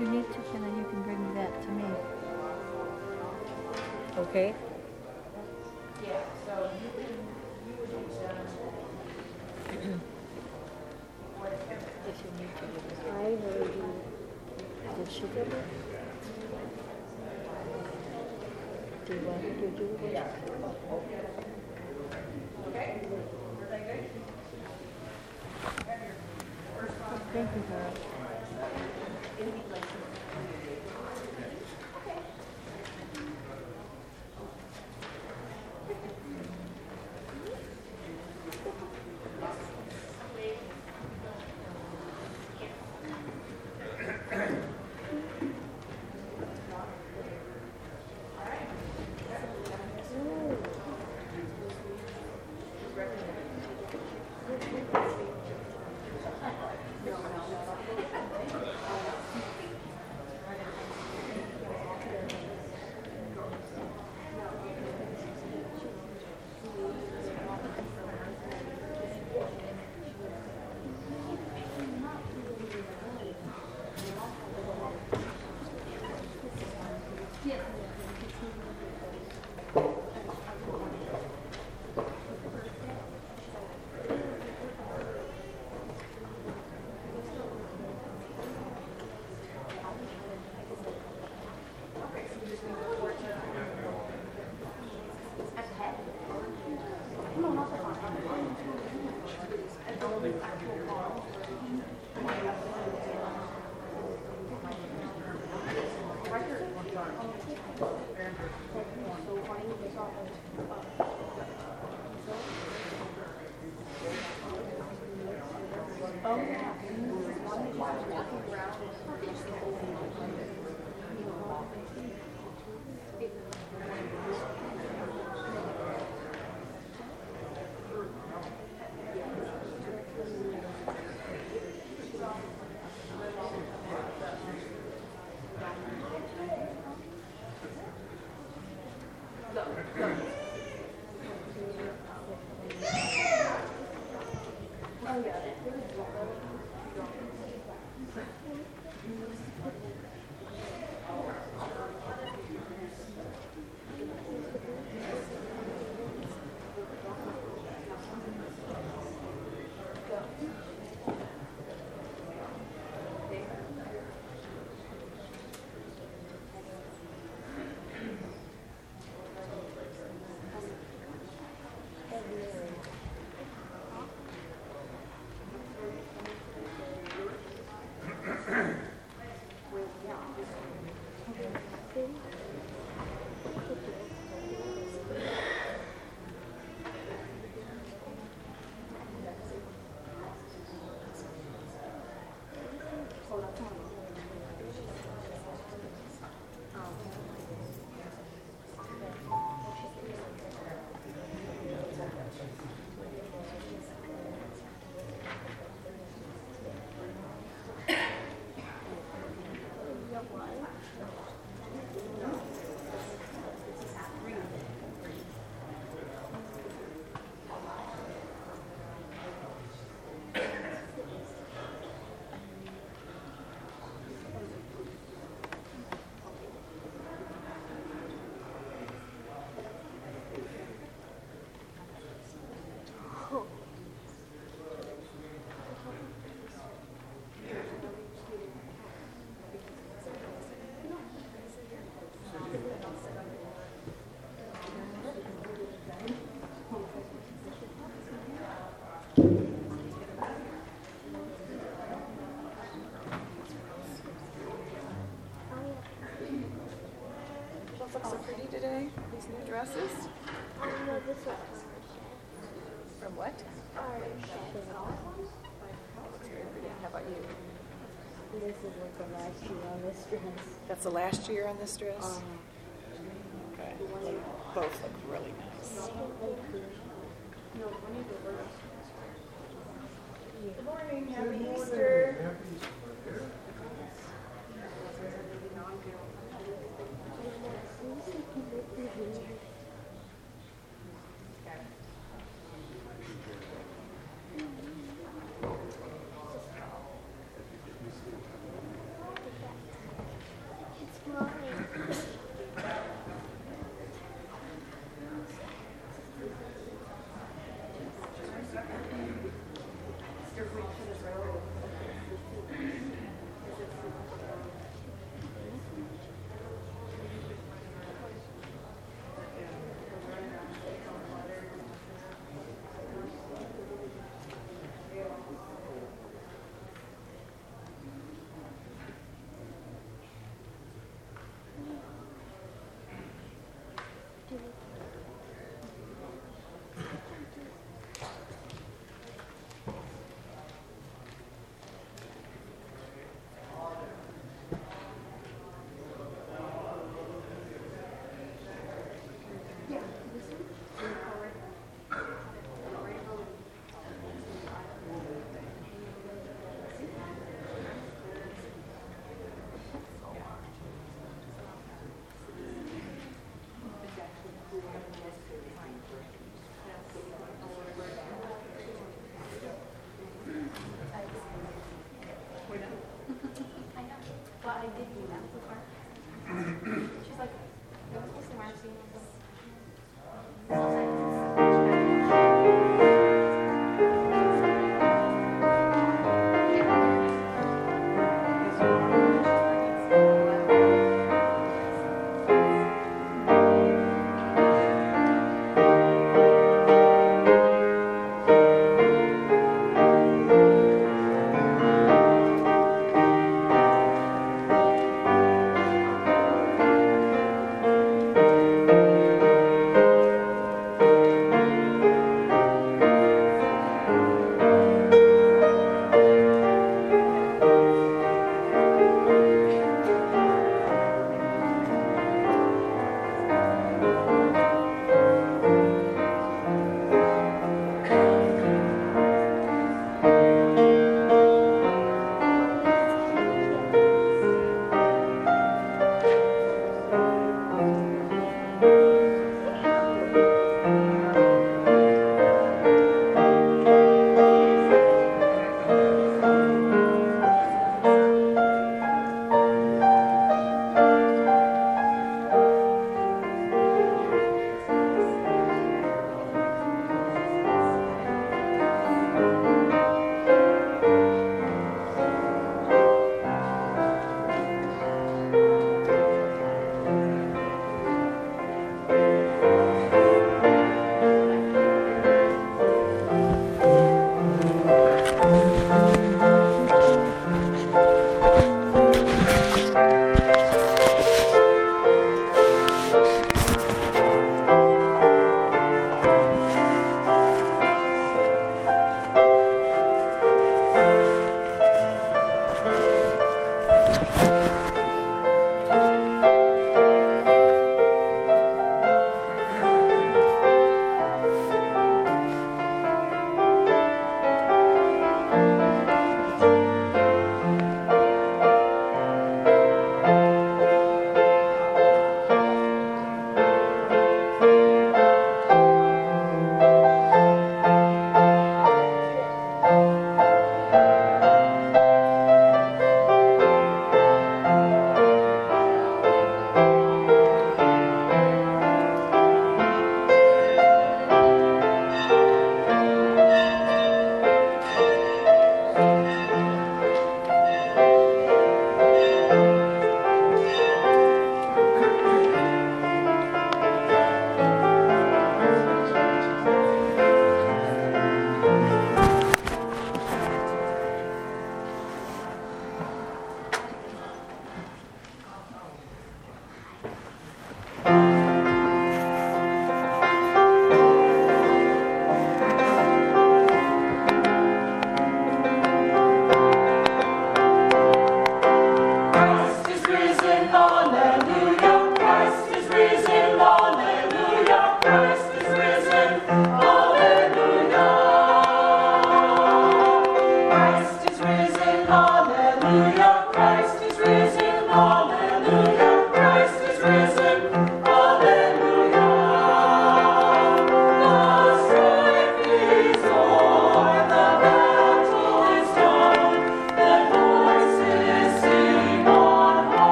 you need to, can, you can bring that to me. Okay? If you need to. I heard you. Did she get it? Do you want to do it? Yeah. Those look so pretty today, these new dresses. I know this one. From what? Art Looks very pretty. How about you? This is like the last year on this dress. That's the last year on this dress? Um, Okay. Both look really nice. Good morning, happy Easter.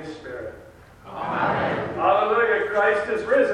Holy Spirit. Amen. Hallelujah. Christ is risen.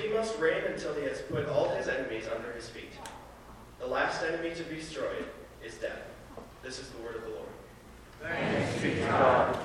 He must reign until he has put all his enemies under his feet. The last enemy to be destroyed is death. This is the word of the Lord. Thanks be to God.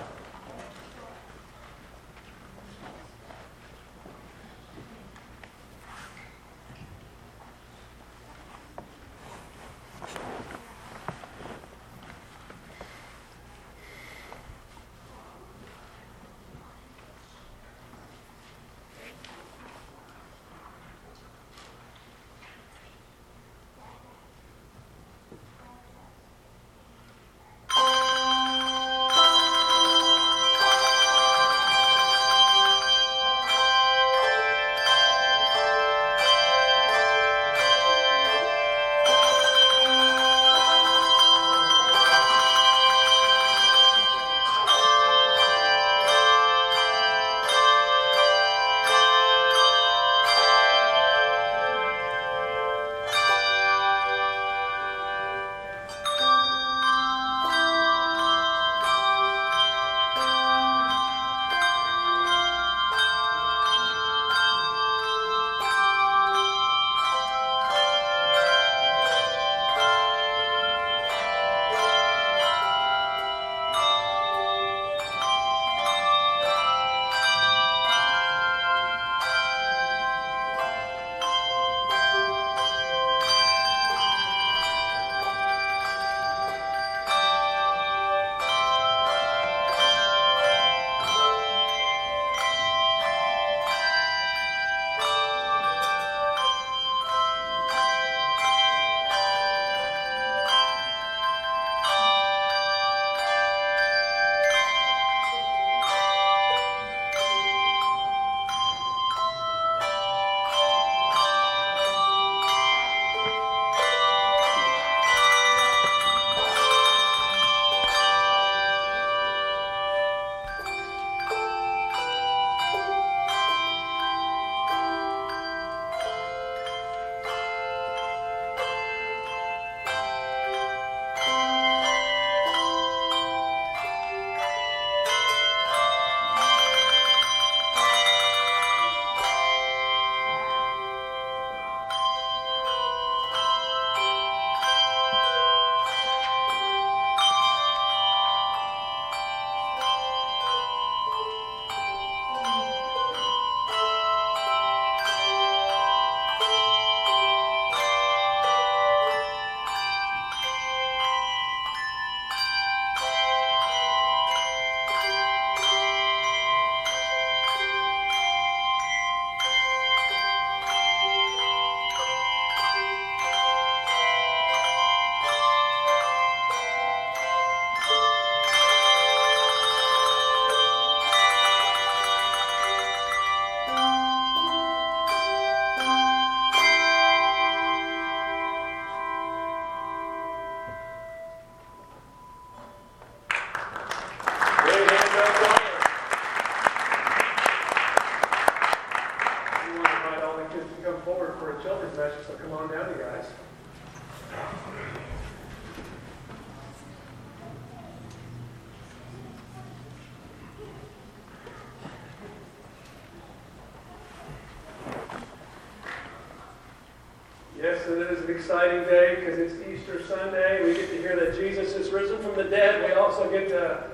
Exciting day because it's Easter Sunday. We get to hear that Jesus is risen from the dead. We also get to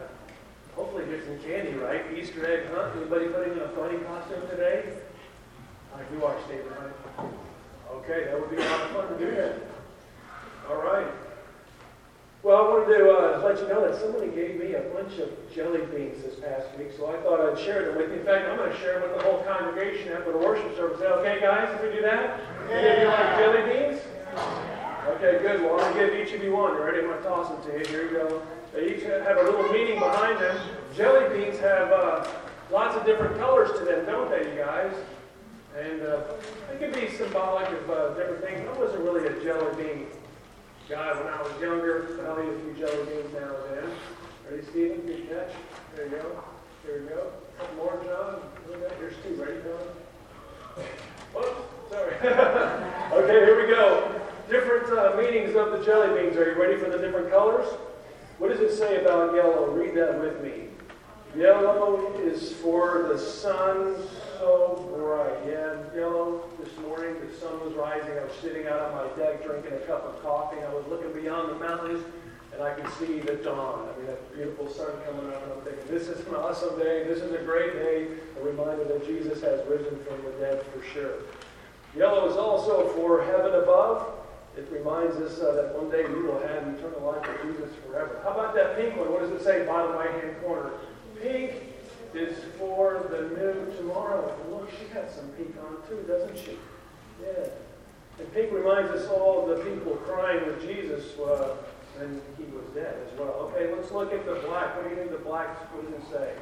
hopefully get some candy, right? Easter egg hunt. Anybody putting in a funny costume today? Like you are, Stephen, right? Okay, that would be a lot of fun to do that. All right. Well, I wanted to uh, let you know that somebody gave me a bunch of jelly beans this past week, so I thought I'd share them with you. In fact, I'm going to share them with the whole congregation after the worship service. Is that okay, guys, if we do that? Of you like jelly beans? Okay, good. Well, I'm going to give each of you one. Ready? I'm going to toss them to you. Here you go. They each have a little meaning behind them. Jelly beans have uh, lots of different colors to them, don't they, you guys? And uh, they can be symbolic of uh, different things. I wasn't really a jelly bean guy when I was younger, I'll eat a few jelly beans now and then. Ready, Stephen? Good catch. There you go. There you go. Couple more, John. Here's two. Ready, John? Whoops. Sorry. okay, here we go. Different uh, meanings of the jelly beans. Are you ready for the different colors? What does it say about yellow? Read that with me. Yellow is for the sun so bright. Yeah, yellow this morning, the sun was rising. I was sitting out on my deck drinking a cup of coffee. I was looking beyond the mountains and I could see the dawn. I mean, that beautiful sun coming up, and I'm thinking, this is an awesome day. This is a great day. A reminder that Jesus has risen from the dead for sure. Yellow is also for heaven above. It reminds us uh, that one day we will have eternal life with Jesus forever. How about that pink one? What does it say, bottom right hand corner? Pink is for the new tomorrow. Look, she got some pink on too, doesn't she? Yeah. And pink reminds us all of the people crying with Jesus uh, when he was dead as well. Okay, let's look at the black. What do you think the black, what does it say?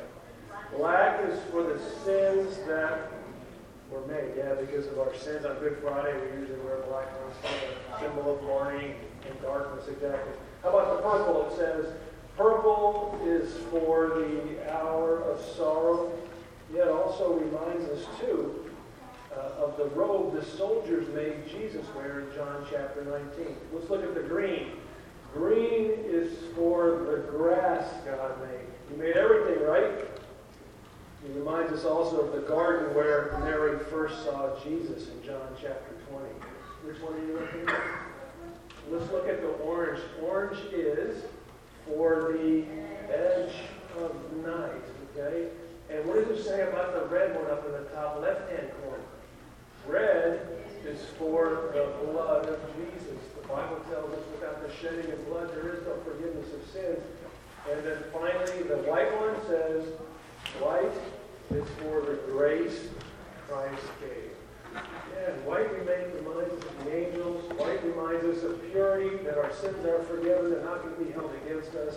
Black is for the sins that were made. Yeah, because of our sins on Good Friday, we usually wear black on symbol of mourning and darkness, exactly. How about the purple? It says, purple is for the hour of sorrow. Yet also reminds us, too, uh, of the robe the soldiers made Jesus wear in John chapter 19. Let's look at the green. Green is for the grass God made. He made everything, right? He reminds us also of the garden where Mary first saw Jesus in John chapter 20. Which one are you looking at? Let's look at the orange. Orange is for the edge of night, okay? And what does it say about the red one up in the top left-hand corner? Red is for the blood of Jesus. The Bible tells us without the shedding of blood, there is no forgiveness of sins. And then finally, the white one says, white is for the grace Christ gave. Yeah, white reminds us of the angels. White reminds us of purity, that our sins are forgiven and not going to be held against us.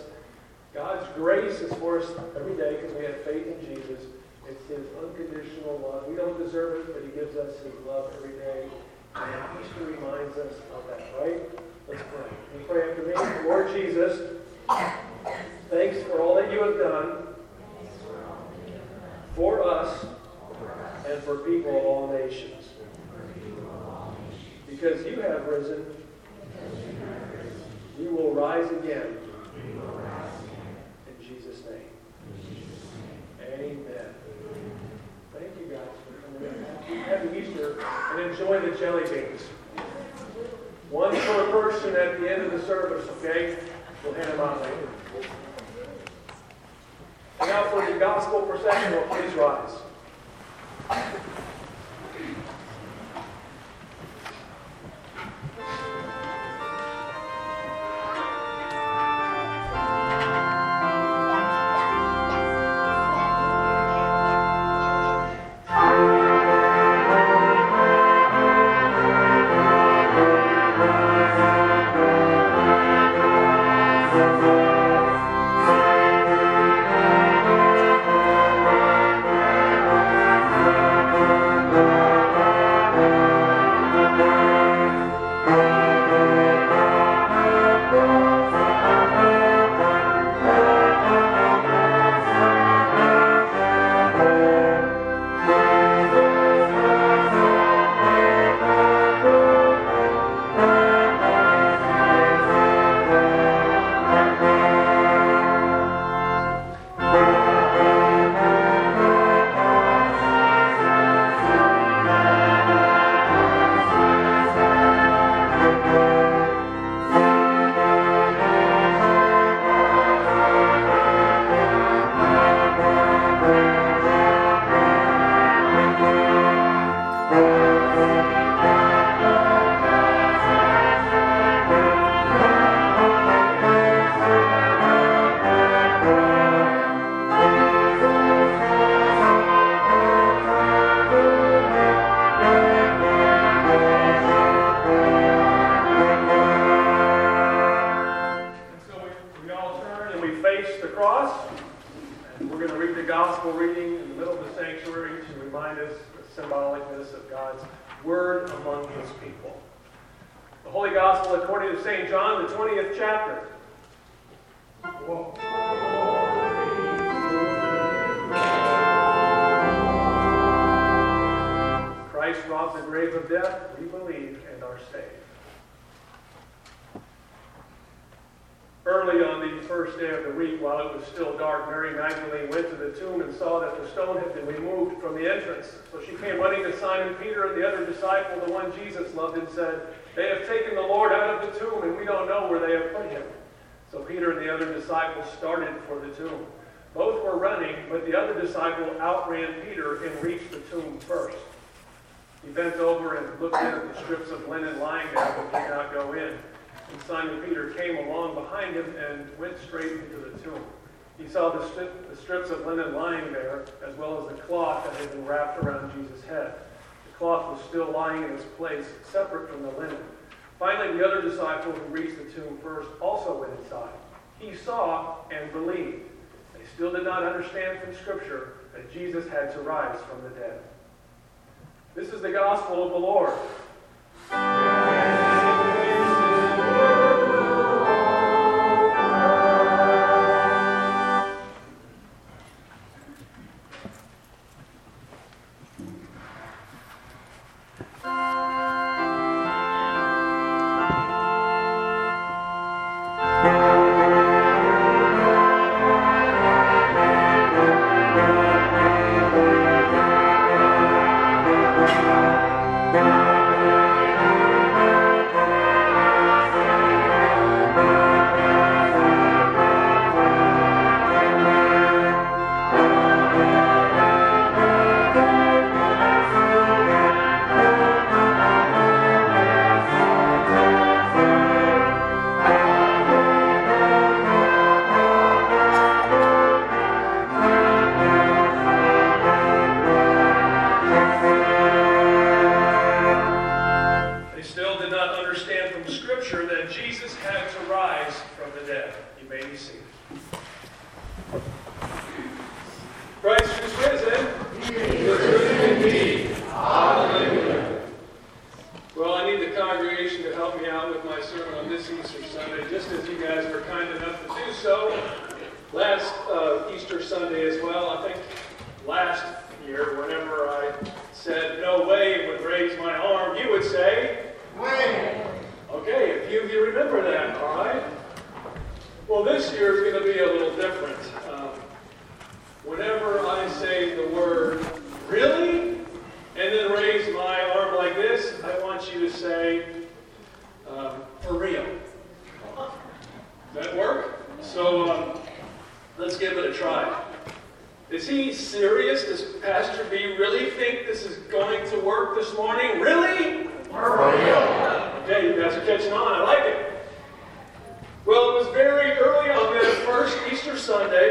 God's grace is for us every day because we have faith in Jesus. It's His unconditional love. We don't deserve it, but He gives us His love every day. And Easter reminds us of that, right? Let's pray. You pray after me. Lord Jesus, thanks for all that you have done for us and for people of all nations. Because you have risen, you will rise again. In Jesus' name. Amen. Thank you guys for coming in. Happy Easter and enjoy the jelly beans. One per person at the end of the service, okay? We'll hand them out later. Now for the gospel processional, please rise. Saved. Early on the first day of the week, while it was still dark, Mary Magdalene went to the tomb and saw that the stone had been removed from the entrance. So she came running to Simon Peter and the other disciple, the one Jesus loved, and said, They have taken the Lord out of the tomb, and we don't know where they have put him. So Peter and the other disciple started for the tomb. Both were running, but the other disciple outran Peter and reached the tomb first. He bent over and looked at the strips of linen lying there, but did not go in. And Simon Peter came along behind him and went straight into the tomb. He saw the, the strips of linen lying there, as well as the cloth that had been wrapped around Jesus' head. The cloth was still lying in its place, separate from the linen. Finally, the other disciple who reached the tomb first also went inside. He saw and believed. They still did not understand from Scripture that Jesus had to rise from the dead. This is the gospel of the Lord.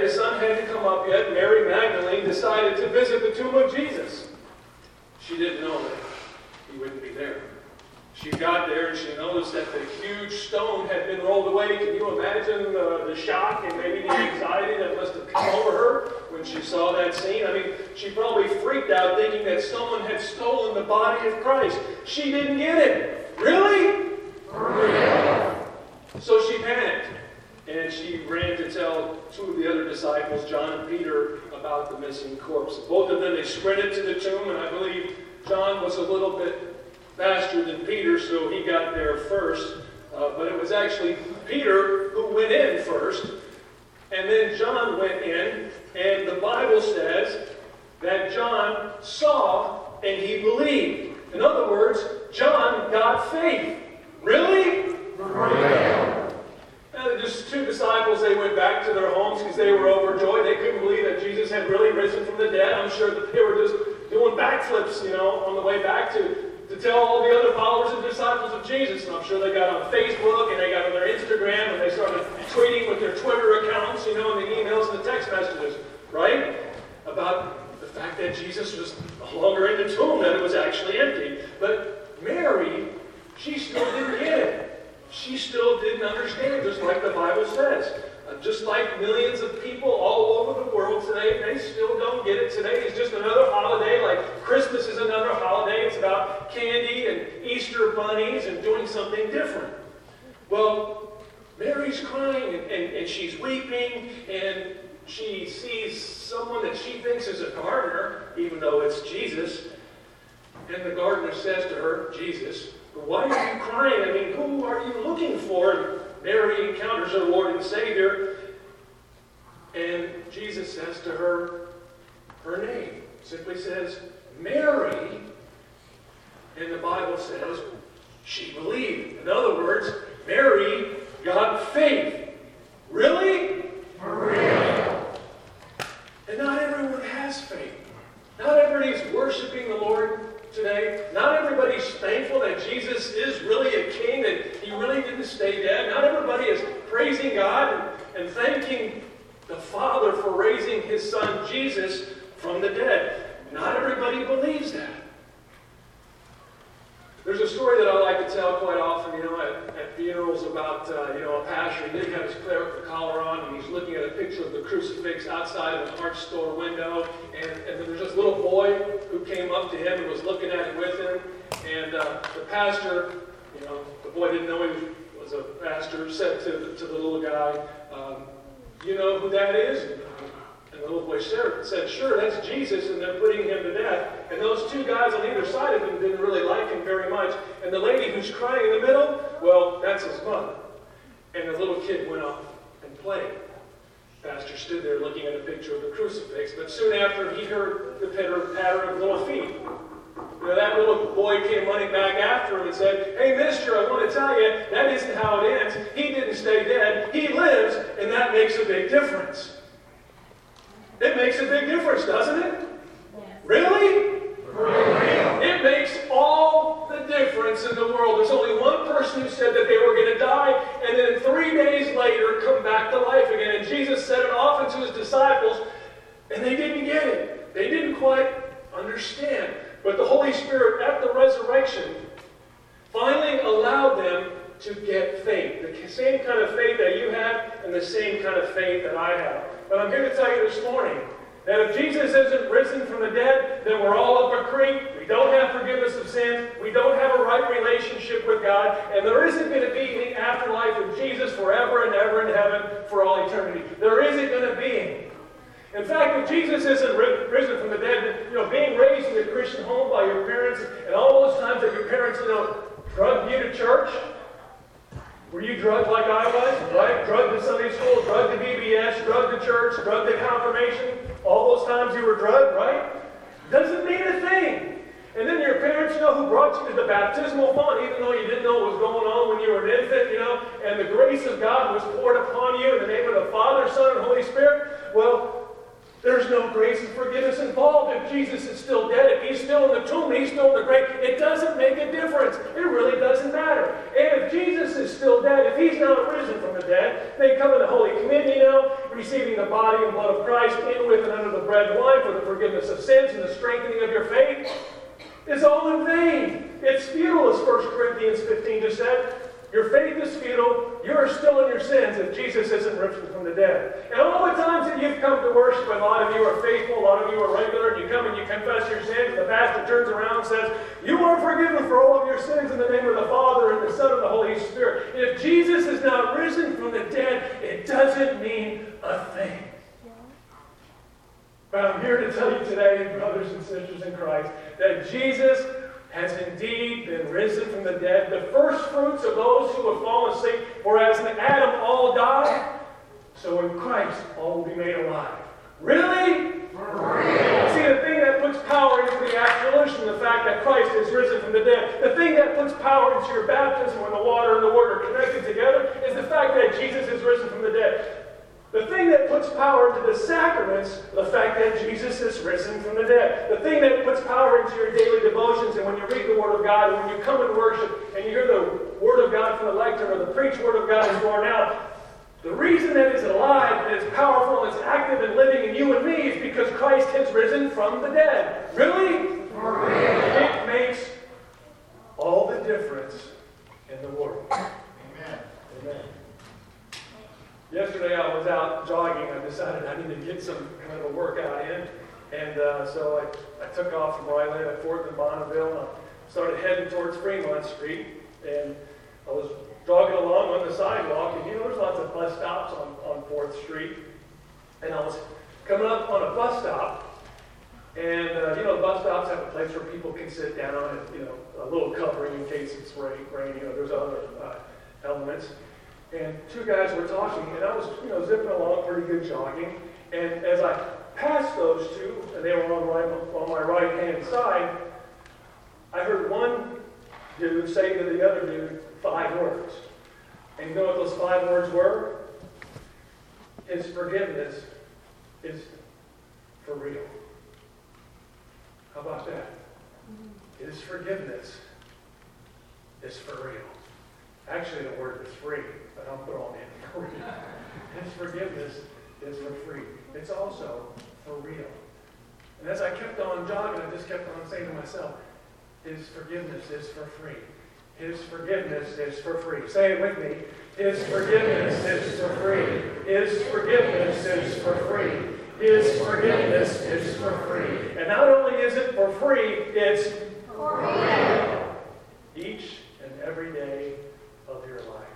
Sunday. The sun hadn't come up yet. Mary Magdalene decided to visit the tomb of Jesus. She didn't know that he wouldn't be there. She got there and she noticed that the huge stone had been rolled away. Can you imagine uh, the shock and maybe the anxiety that must have come over her when she saw that scene? I mean, she probably freaked out thinking that someone had stolen the body of Christ. She didn't get it. Really? So she panicked and she ran to tell two of the other disciples, John and Peter, about the missing corpse. Both of them, they sprinted to the tomb, and I believe John was a little bit faster than Peter, so he got there first. Uh, but it was actually Peter who went in first, and then John went in, and the Bible says that John saw and he believed. In other words, John got faith. Really? And just two disciples, they went back to their homes because they were overjoyed. They couldn't believe that Jesus had really risen from the dead. I'm sure that they were just doing backflips, you know, on the way back to, to tell all the other followers and disciples of Jesus. And I'm sure they got on Facebook and they got on their Instagram and they started tweeting with their Twitter accounts, you know, and the emails and the text messages, right? About the fact that Jesus was no longer in the tomb, that it was actually empty. But Mary, she still didn't get it. She still didn't understand, just like the Bible says. Uh, just like millions of people all over the world today, they still don't get it. Today is just another holiday, like Christmas is another holiday. It's about candy and Easter bunnies and doing something different. Well, Mary's crying and, and, and she's weeping and she sees someone that she thinks is a gardener, even though it's Jesus. And the gardener says to her, Jesus, why are you crying? I mean, who are you looking for? Mary encounters her Lord and Savior. And Jesus says to her, her name simply says, Mary. And the Bible says, she believed. In other words, Mary got faith. Really? For real. And not everyone has faith. Not everybody's worshiping the Lord today. Not everybody's thankful that Jesus is really a king and he really didn't stay dead. Not everybody is praising God and, and thanking the Father for raising his son Jesus from the dead. Not everybody believes that. There's a story that I like to tell quite often, you know, at, at funerals about, uh, you know, a pastor. He didn't have his collar on, and he's looking at a picture of the crucifix outside of an art store window. And, and there's this little boy who came up to him and was looking at it with him. And uh, the pastor, you know, the boy didn't know he was a pastor, said to, the, to the little guy, um, You know who that is? And the little boy said, Sure, that's Jesus, and they're putting him to death. And those two guys on either side of him didn't really like him very much. And the lady who's crying in the middle, well, that's his mother. And the little kid went off and played. Pastor stood there looking at a picture of the crucifix, but soon after he heard the pitter patter of little feet. That little boy came running back after him and said, Hey, mister, I want to tell you, that isn't how it ends. He didn't stay dead. He lives, and that makes a big difference. It makes a big difference, doesn't it? Really? Really? It makes all the difference in the world. There's only one person who said that they were going to die and then three days later come back to life again. And Jesus said it often to his disciples, and they didn't get it. They didn't quite understand. But the Holy Spirit at the resurrection finally allowed them to get faith. The same kind of faith that you have and the same kind of faith that I have. But I'm here to tell you this morning that if Jesus isn't risen from the dead, then we're all up a creek. We don't have forgiveness of sins. We don't have a right relationship with God. And there isn't going to be any afterlife of Jesus forever and ever in heaven for all eternity. There isn't going to be. In fact, if Jesus isn't risen from the dead, you know, being raised in a Christian home by your parents, and all those times that your parents, you know, drugged you to church, were you drugged like I was? Right? Drugged to Sunday school, drugged to VBS, drugged to church, drugged to confirmation. All those times you were drugged, right? Doesn't mean a thing. And then your parents, know, who brought you to the baptismal font, even though you didn't know what was going on when you were an infant, you know, and the grace of God was poured upon you in the name of the Father, Son, and Holy Spirit. Well, there's no grace and forgiveness involved if Jesus is still dead, if he's still in the tomb, he's still in the grave. It doesn't make a difference. It really doesn't matter. And if Jesus is still dead, if he's not risen from the dead, they come in the Holy Communion you now, receiving the body and blood of Christ in with and under the bread and wine for the forgiveness of sins and the strengthening of your faith. It's all in vain. It's futile, as 1 Corinthians 15 just said. Your faith is futile. You are still in your sins if Jesus isn't risen from the dead. And all the times that you've come to worship, and a lot of you are faithful, a lot of you are regular, and you come and you confess your sins, the pastor turns around and says, You are forgiven for all of your sins in the name of the Father and the Son and the Holy Spirit. If Jesus is not risen from the dead, it doesn't mean a thing. But I'm here to tell you today, brothers and sisters in Christ, that Jesus has indeed been risen from the dead, the first fruits of those who have fallen asleep. For as in Adam all died, so in Christ all will be made alive. Really? See, the thing that puts power into the absolution, the fact that Christ is risen from the dead, the thing that puts power into your baptism when the water and the word are connected together, is the fact that Jesus is risen from the dead. The thing that puts power into the sacraments, the fact that Jesus is risen from the dead. The thing that puts power into your daily devotions and when you read the Word of God and when you come and worship and you hear the Word of God from the lectern or the preached Word of God is borne out. The reason that it's alive and it's powerful and it's active and living in you and me is because Christ has risen from the dead. Really? It makes all the difference in the world. Amen. Amen. Yesterday I was out jogging. I decided I need to get some kind of a workout in. And uh, so I, I took off from where I live at 4th and Bonneville. And I started heading towards Fremont Street, and I was jogging along on the sidewalk, and you know, there's lots of bus stops on, on 4th Street, and I was coming up on a bus stop, and, uh, you know, bus stops have a place where people can sit down and, you know, a little covering in case it's rain, rain you know, there's other uh, elements. And two guys were talking, and I was, you know, zipping along pretty good jogging. And as I passed those two, and they were on, right, on my right-hand side, I heard one dude say to the other dude five words. And you know what those five words were? His forgiveness is for real. How about that? Mm-hmm. His forgiveness is for real. Actually, the word is free, but I'm throwing in for real. His forgiveness is for free. It's also for real. And as I kept on jogging, I just kept on saying to myself, His forgiveness is for free. His forgiveness is for free. Say it with me. His forgiveness is for free. His forgiveness is for free. His forgiveness is for free. And not only is it for free, it's for real. Each and every day of your life.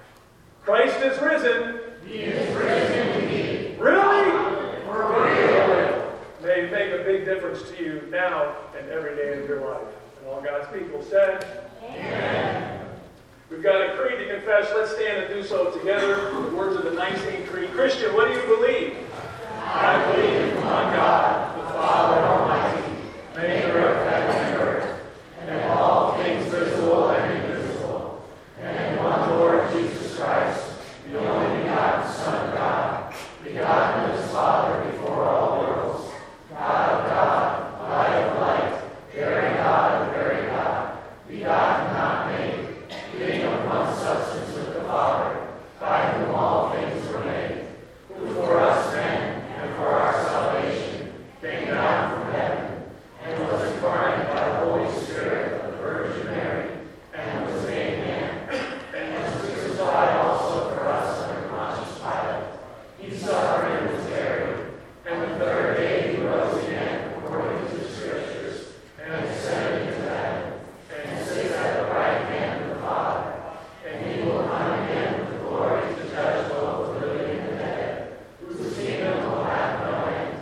Christ is risen. He is risen indeed. Really? For real. May make a big difference to you now and every day of your life. And all God's people said, Amen. We've got a creed to confess. Let's stand and do so together. The words of the Nicene Creed. Christian, what do you believe? I believe in one God, the Father Almighty, maker of heaven and earth, and of all things visible and invisible, and in one Lord Jesus Christ, the only begotten Son of God, begotten of his Father before all worlds, God of God, light of light, very God of very God, begotten, not made, being of one substance with the Father, by whom all things were made, who for us men and for our salvation came down from heaven, and was incarnate by the Holy Spirit of the Virgin Mary, and was made man, and was crucified also for us under Pontius Pilate. He suffered and was buried, and the third day he rose again according to the Scriptures, and ascended into heaven, and sits at the right hand of the Father. And he will come again with glory to judge both the living and the dead, whose kingdom will have no end.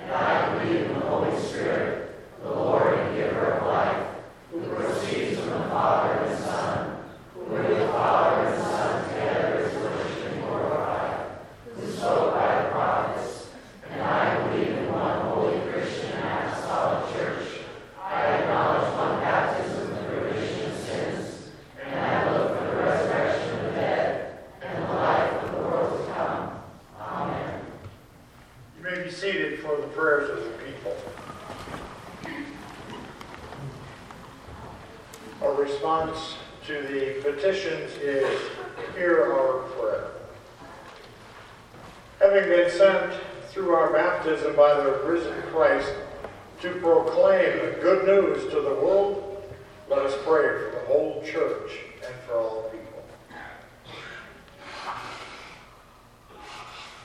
And I believe in the Holy Spirit, the Lord and giver of life, who proceeds from the Father and Son, who with the Father and Son together is worshipped and glorified, who spoke by the prophets. And I believe in one holy Christian and apostolic church. I acknowledge one baptism for the remission of sins, and I look for the resurrection of the dead and the life of the world to come. Amen. You may be seated for the prayers of the people. Our response to the petitions is, hear our prayer. Having been sent through our baptism by the risen Christ to proclaim the good news to the world, let us pray for the whole church and for all people.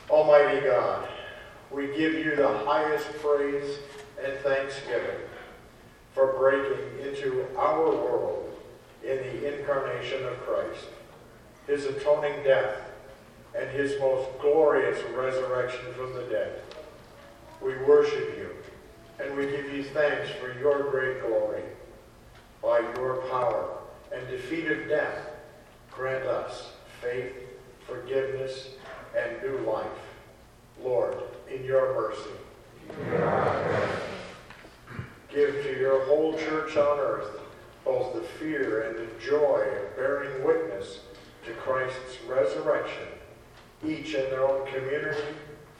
Almighty God, we give you the highest praise and thanksgiving for breaking into our world in the incarnation of Christ, his atoning death, and his most glorious resurrection from the dead. We worship you, and we give you thanks for your great glory. By your power and defeat of death, grant us faith, forgiveness, and new life. Lord, in your mercy. Give to your whole church on earth both the fear and the joy of bearing witness to Christ's resurrection, each in their own community,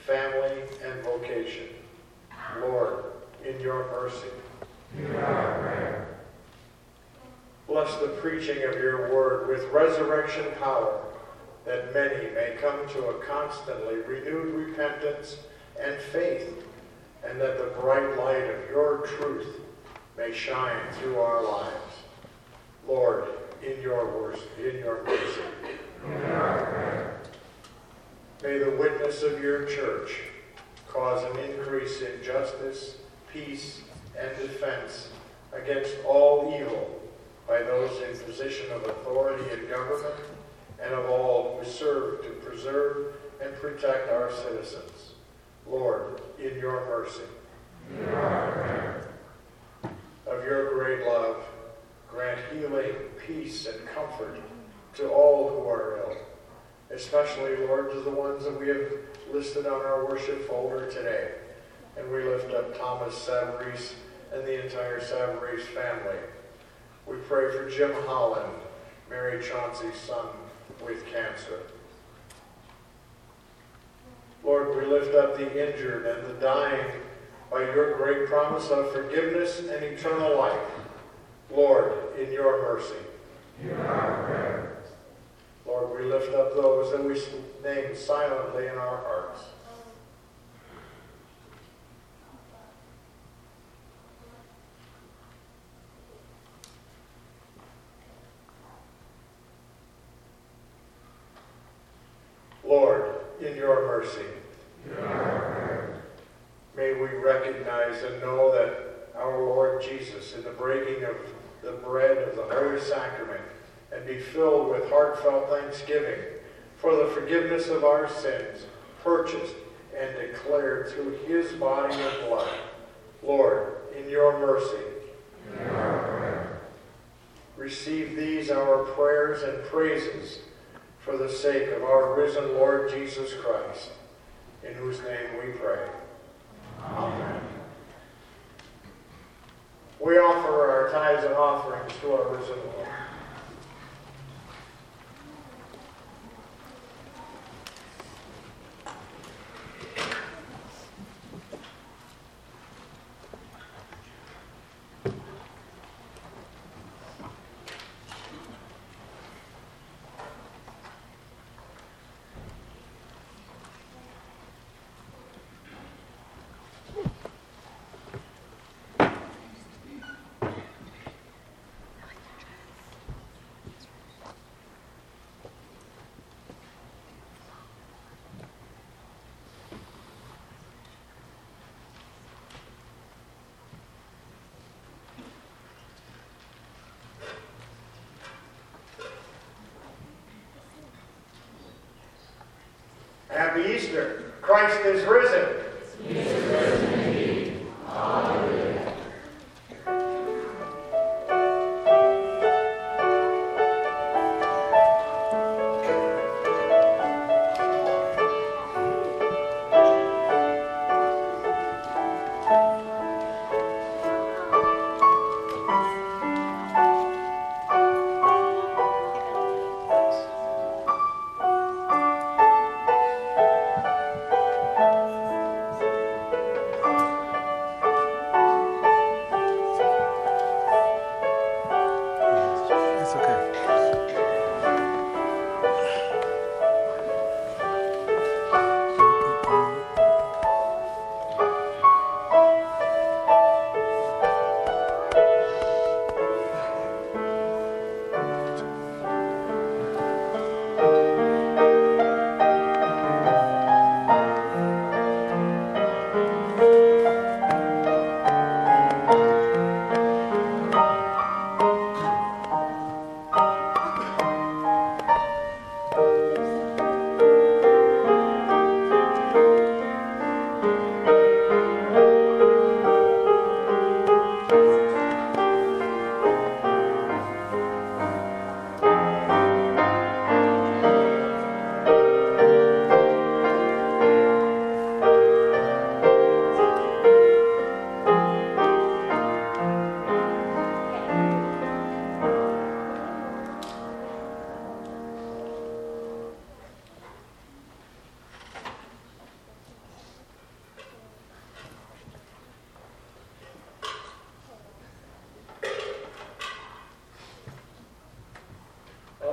family, and vocation. Lord, in your mercy. Bless the preaching of your word with resurrection power, that many may come to a constantly renewed repentance and faith, and that the bright light of your truth may shine through our lives. Lord, in your worst, in your mercy. May the witness of your church cause an increase in justice, peace, and defense against all evil by those in position of authority in government and of all who serve to preserve and protect our citizens. Lord, in your mercy, of your great love, grant healing, peace, and comfort to all who are ill, especially, Lord, to the ones that we have listed on our worship folder today. And we lift up Thomas Savarese and the entire Savarese family. We pray for Jim Holland, Mary Chauncey's son, with cancer. Lord, we lift up the injured and the dying by your great promise of forgiveness and eternal life. Lord, in your mercy. Lord, we lift up those that we name silently in our hearts. Lord, in your mercy. May we recognize and know that our Lord Jesus, in the breaking of the bread of the Holy Sacrament, and be filled with heartfelt thanksgiving for the forgiveness of our sins, purchased and declared through his body and blood. Lord, in your mercy, receive these our prayers and praises for the sake of our risen Lord Jesus Christ, in whose name we pray. Amen. We offer our tithes and offerings to our risen Lord. Happy Easter. Christ is risen.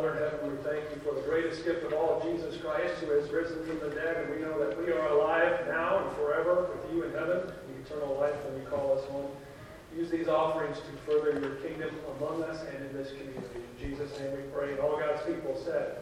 Father in heaven, we thank you for the greatest gift of all, Jesus Christ, who has risen from the dead, and we know that we are alive now and forever with you in heaven, the eternal life when you call us home. Use these offerings to further your kingdom among us and in this community. In Jesus' name we pray, and all God's people said.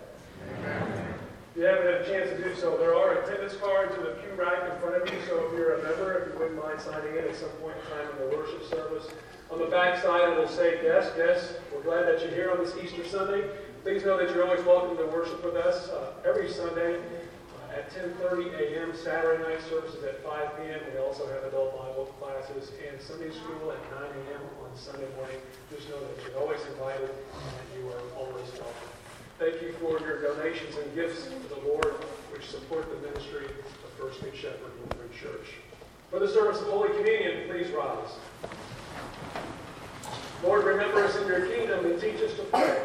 Amen. If you haven't had a chance to do so, there are attendance cards in the pew rack in front of you, so if you're a member, if you wouldn't mind signing in at some point in time in the worship service. On the back side, it'll say guest, guest. We're glad that you're here on this Easter Sunday. Please know that you're always welcome to worship with us uh, every Sunday uh, at 10:30 a.m. Saturday night services at 5 p.m. We also have adult Bible classes and Sunday school at 9 a.m. on Sunday morning. Just know that you're always invited and that you are always welcome. Thank you for your donations and gifts to the Lord, which support the ministry of First Good Shepherd Lutheran Church. For the service of Holy Communion, please rise. Lord, remember us in your kingdom and teach us to pray.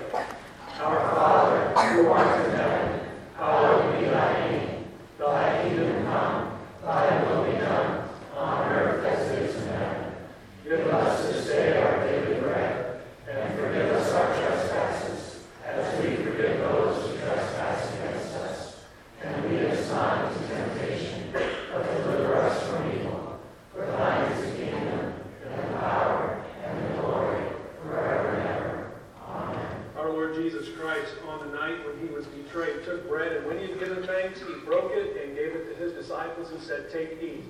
Our Father, who art in heaven, hallowed be thy name. Thy kingdom come, thy will be done, on earth as it is in heaven. Give us this day our daily bread, and forgive us our trespasses, 18.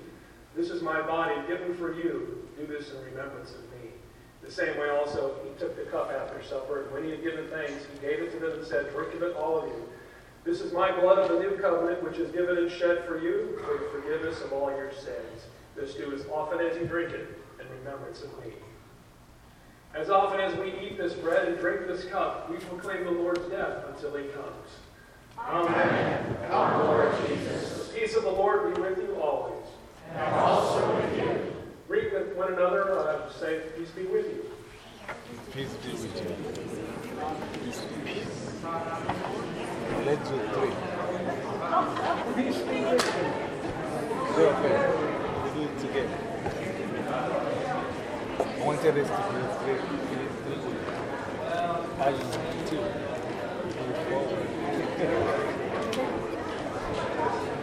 This is my body given for you. Do this in remembrance of me. The same way also he took the cup after supper, and when he had given thanks, he gave it to them and said, Drink of it, all of you. This is my blood of the new covenant, which is given and shed for you for the forgiveness of all your sins. This do as often as you drink it in remembrance of me. As often as we eat this bread and drink this cup, we proclaim the Lord's death until he comes. Amen. Come, Lord Jesus. The peace of the Lord be with you always. And also with you. Greet with one another. Uh, say, peace be with you. Peace be with you. Let's do three. Go ahead. We do it together. I wanted us to do three. three, three. I just do two. Move forward. よろしくお願いします。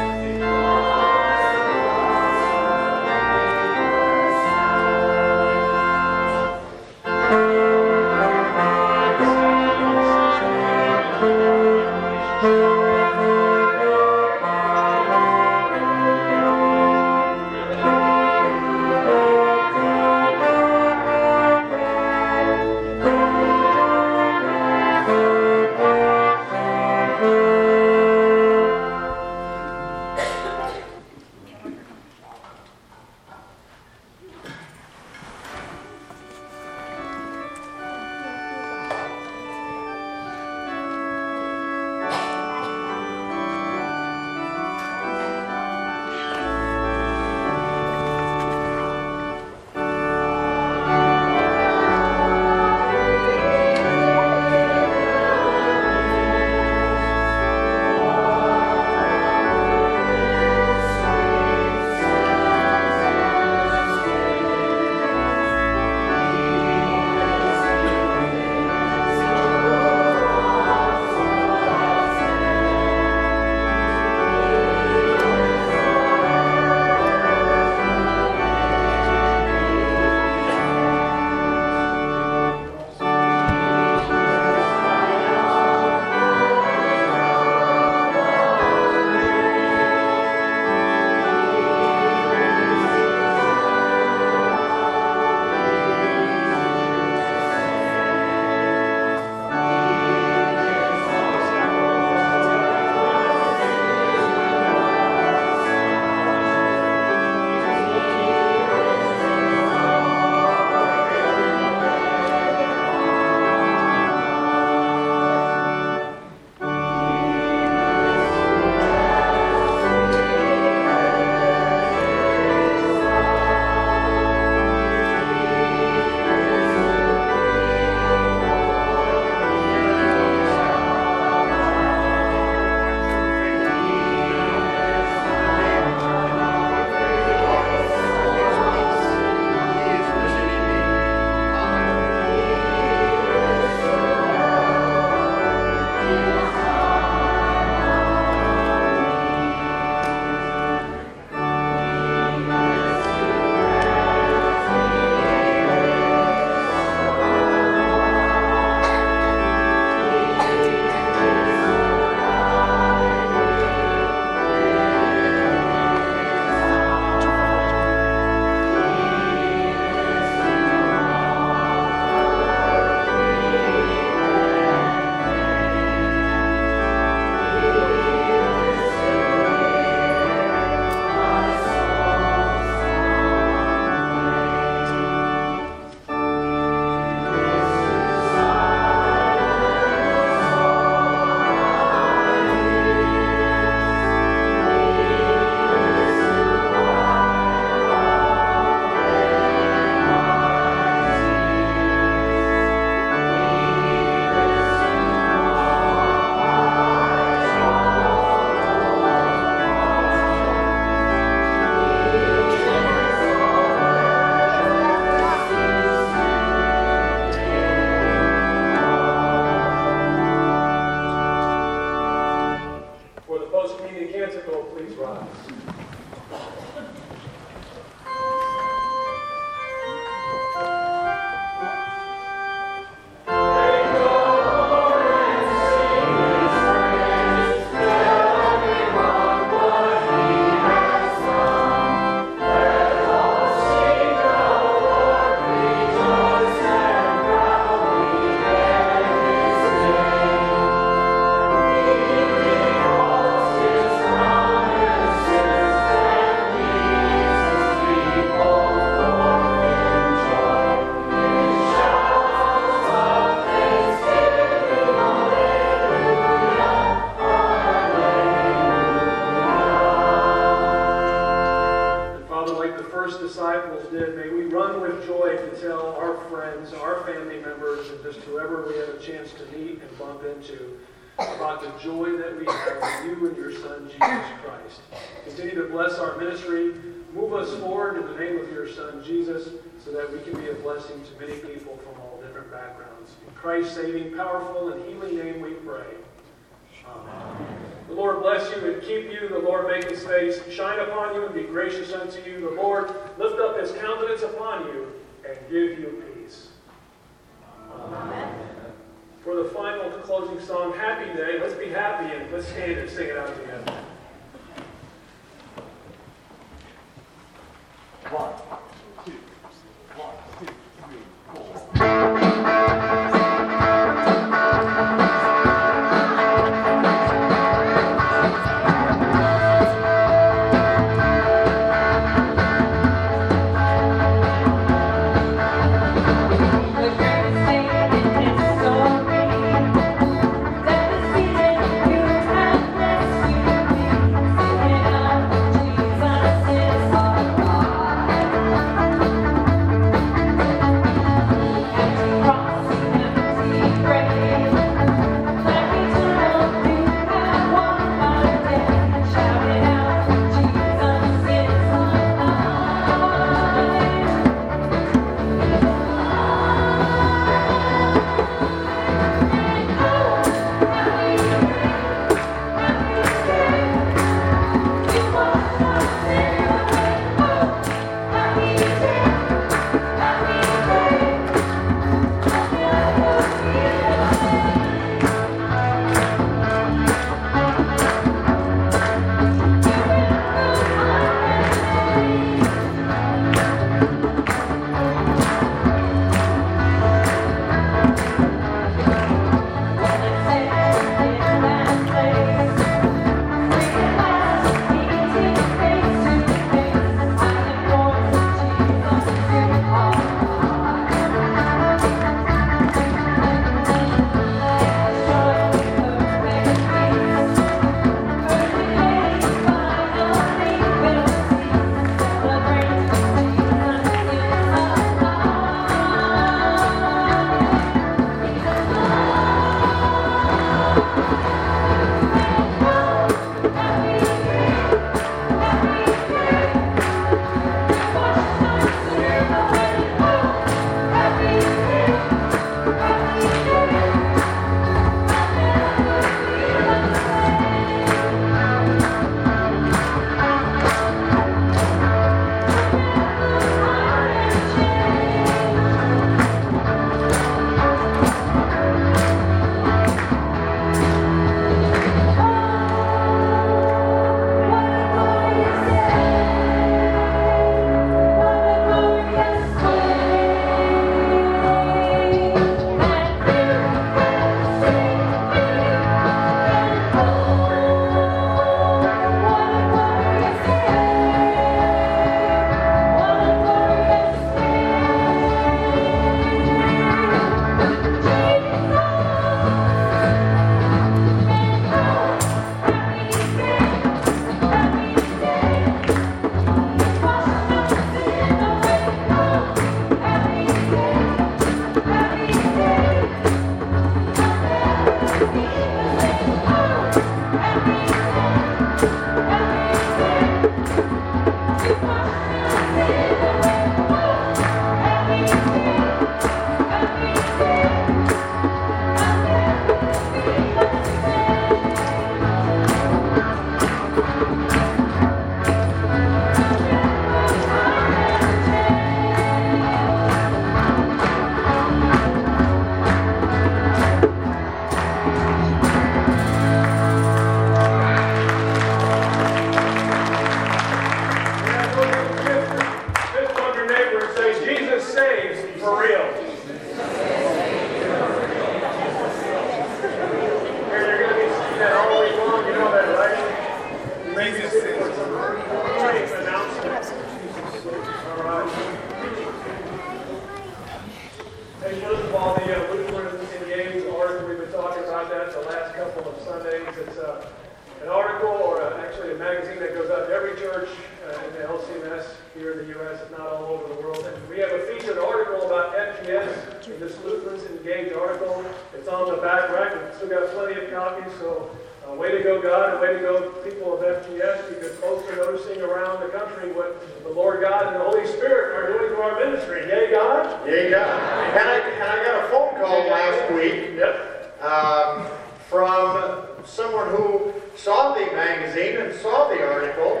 Article. It's on the back rack. We've still got plenty of copies, so uh, way to go, God, and way to go, people of FGS, because folks are noticing around the country what the Lord God and the Holy Spirit are doing to our ministry. Yay, God? Yeah, you got. And I, and I got a phone call last week Yep. um, from someone who saw the magazine and saw the article,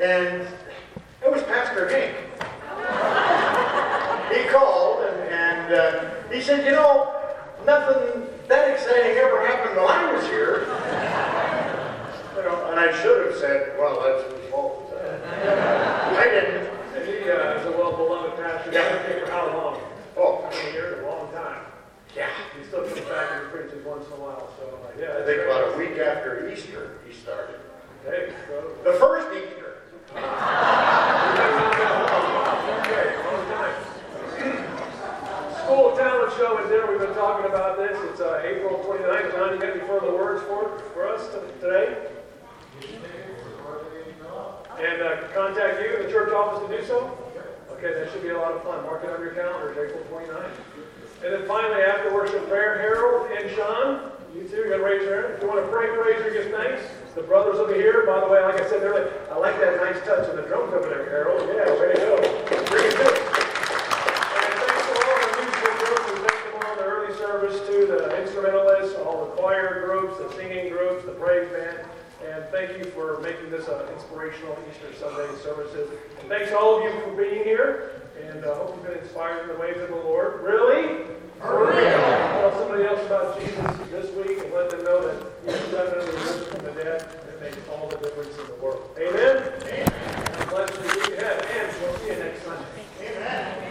and it was Pastor Hank. he called and, and uh, he said, you know, nothing that exciting ever happened while I was here. You know, and I should have said, well, that's his fault. I didn't. He uh, is a well-beloved pastor. Been for how long? Oh, 20 years, a long time. yeah. He still comes back and preaches once in a while, so, uh, yeah. I think about a week after Easter, he started. Hey, so, The first Easter. okay, long time. School Talent Show and Dinner, we've been talking about this. It's uh, April 29th. John, you got any further words for, for us today? And uh, contact you in the church office to do so? Okay, that should be a lot of fun. Mark it on your calendars, April 29th. And then finally, after worship prayer, Harold and Sean, you two you're going to raise your hand. If you want to pray, praise, or give thanks, the brothers over here, by the way, like I said earlier, I like that nice touch of the drums over there, Harold. Yeah, way to go. Bring it good. Service too, the instrumentalists, all the choir groups, the singing groups, the praise band. And thank you for making this an inspirational Easter Sunday services. And thanks to all of you for being here. And uh, hope you've been inspired in the ways of the Lord. Really? For real. Tell somebody else about Jesus this week and let them know that He's definitely risen from the dead. And it makes all the difference in the world. Amen? Amen. To be you ahead. And we'll see you next Sunday. For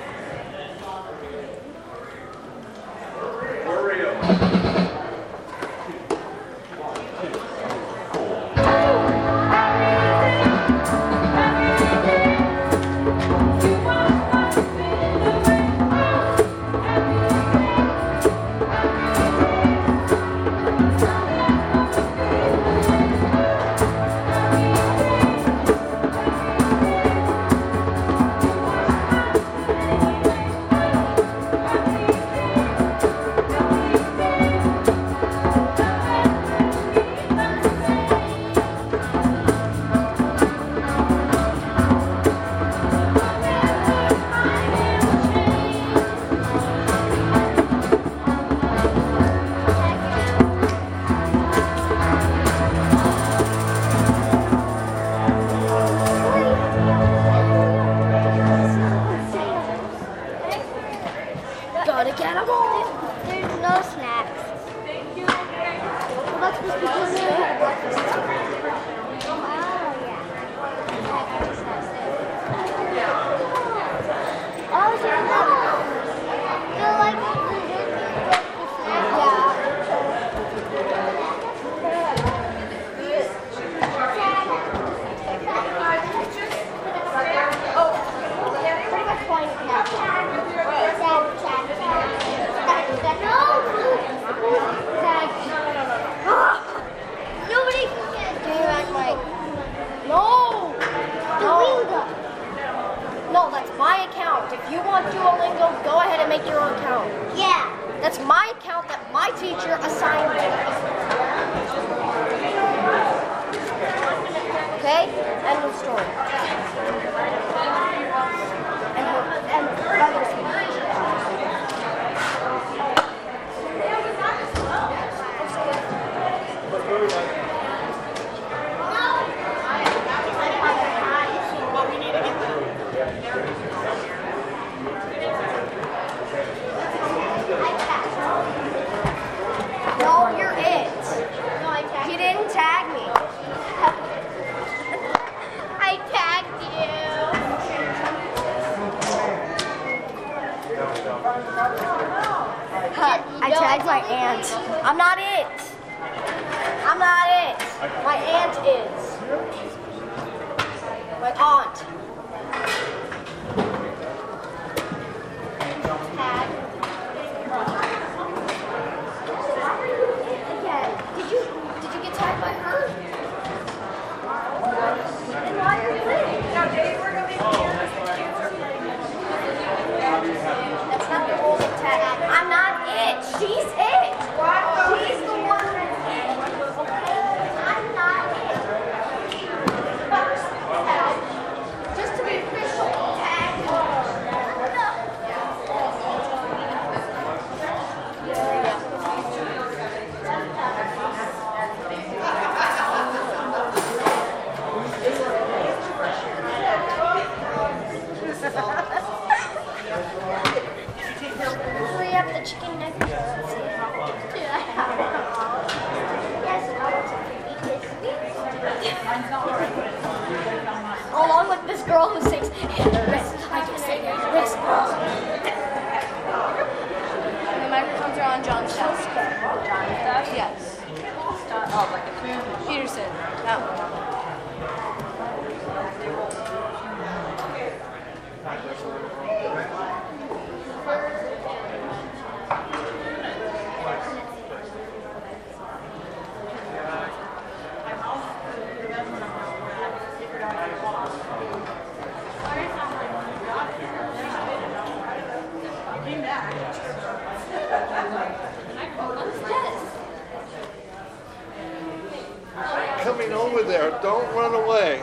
over there, don't run away.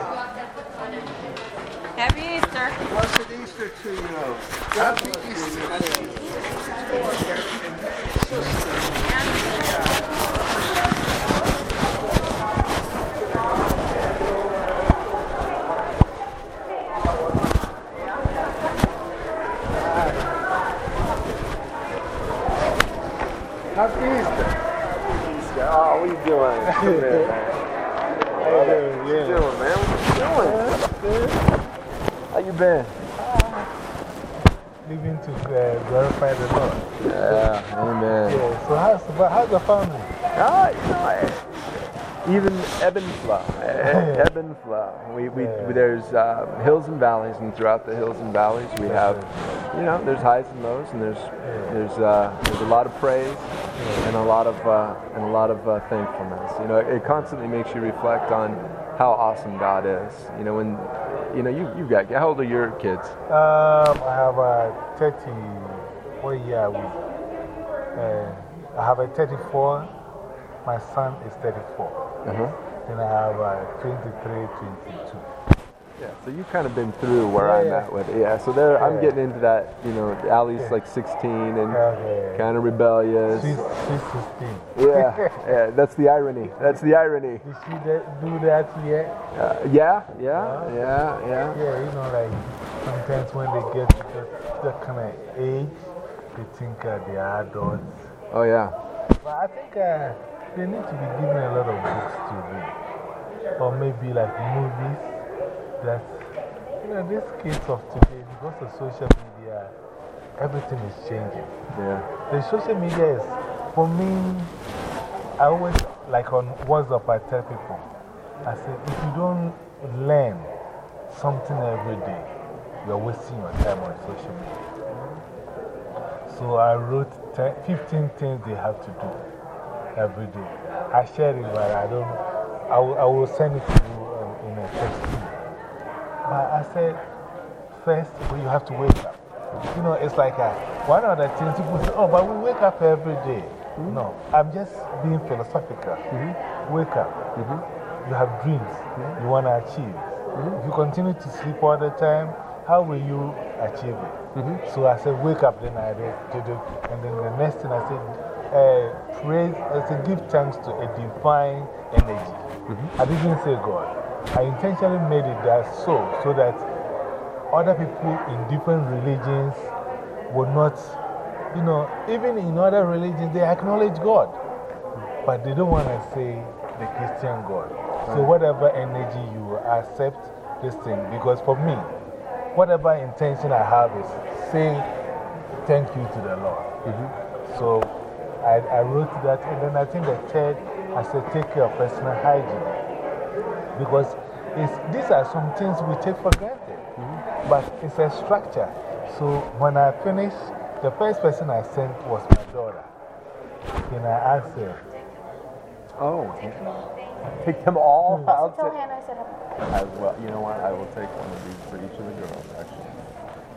Happy Easter. Blessed Easter to you. Happy Easter. Happy Easter. Easter. Oh, what are you doing? Come here, man. How you doing? What you doing, man? What you doing? How you been? living to uh, glorify the Lord. Yeah, amen. Yeah, so how's, how's the family? Ah, you know, I, even ebb and flow. eh, ebb and flow. We, we, Yeah. There's uh, hills and valleys, and throughout the hills and valleys, we have, you know, there's highs and lows, and there's there's uh, there's a lot of praise and a lot of uh, and a lot of uh, thankfulness. You know, it constantly makes you reflect on how awesome God is. You know, when you know you you've got how old are your kids? Um, I have a 30, what year are we? Uh, I have a 34, my son is 34. Uh-huh. Then I have a 23, 22. Yeah, so you've kind of been through where Yeah, I'm yeah. at with it. Yeah, so there, I'm getting into that, you know, Allie's like 16 and kind of rebellious. She's, she's 16. Yeah, yeah, that's the irony. That's the irony. Did she do that yet? Uh, yeah, yeah, yeah, yeah. Yeah, you know, like sometimes when they get that, that kind of age, they think uh, they are adults. Oh, yeah. But I think uh, they need to be given a lot of books to read. Or maybe like movies that, you know, these kids of today, because of social media, everything is changing. Yeah. The social media is, for me, I always, like on WhatsApp, I tell people, I say, if you don't learn something every day, you're wasting your time on social media. So I wrote 10, 15 things they have to do every day. I share it, but I don't, I will, I will send it to you um, in a text. But I said, first, you have to wake up. You know, it's like a, one of the things people say, oh, but we wake up every day. Mm-hmm. No, I'm just being philosophical. Mm-hmm. Wake up. Mm-hmm. You have dreams you want to achieve. If you continue to sleep all the time, how will you achieve it? So I said, wake up, then I did, did it. And then the next thing I said, uh, praise, I said, give thanks to a divine energy. I didn't say God. I intentionally made it that so, so that other people in different religions would not, you know, even in other religions, they acknowledge God. But they don't want to say the Christian God. So, whatever energy you accept this thing, because for me, whatever intention I have is say thank you to the Lord. Mm-hmm. So, I, I wrote that, and then I think the third, I said take care of personal hygiene. Because it's, these are some things we take for granted. But it's a structure. So when I finished, the first person I sent was my daughter. Then I asked her, Oh. Take them all mm. out. Tell to- Hannah I said hello. I will, you know what? I will take one of these for each of the girls, actually.